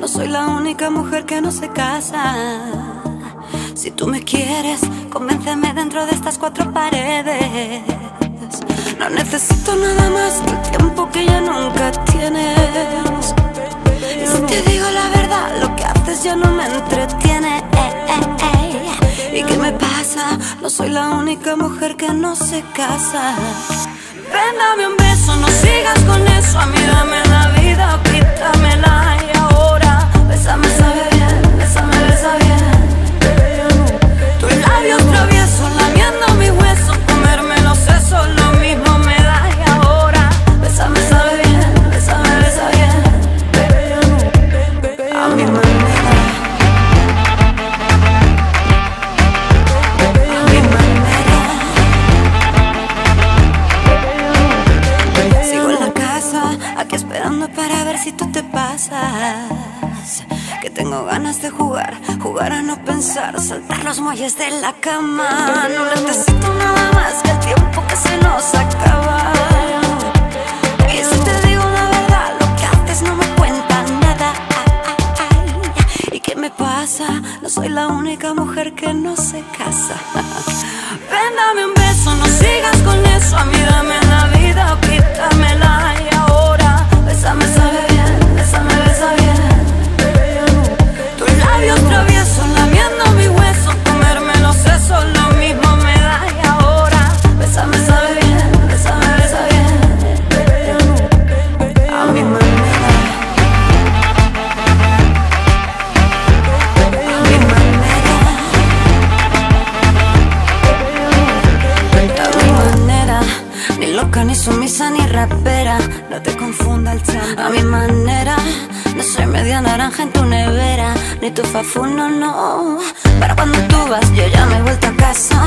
no soy la única mujer que no se casa. Si tú me quieres, convénceme dentro de estas cuatro paredes. No necesito nada más que el tiempo que ya nunca tienes. Y si te digo la verdad, lo que haces ya no me entretiene. ¿Y qué me pasa? No soy la única mujer que no se casa. Ven, dame un beso, esperando para ver si tú te pasas. Que tengo ganas de jugar, jugar a no pensar, saltar los muelles de la cama. No necesito nada más que el tiempo que se nos acaba. Y si te digo la verdad, lo que haces no me cuenta nada. ¿Y qué me pasa? No soy la única mujer que no se casa. Ven, dame un beso, no sigas con eso. A No te confunda el champ. A mi manera, no soy media naranja en tu nevera, ni tu fafuno, no. Pero cuando tú vas, yo ya me he vuelto a casa.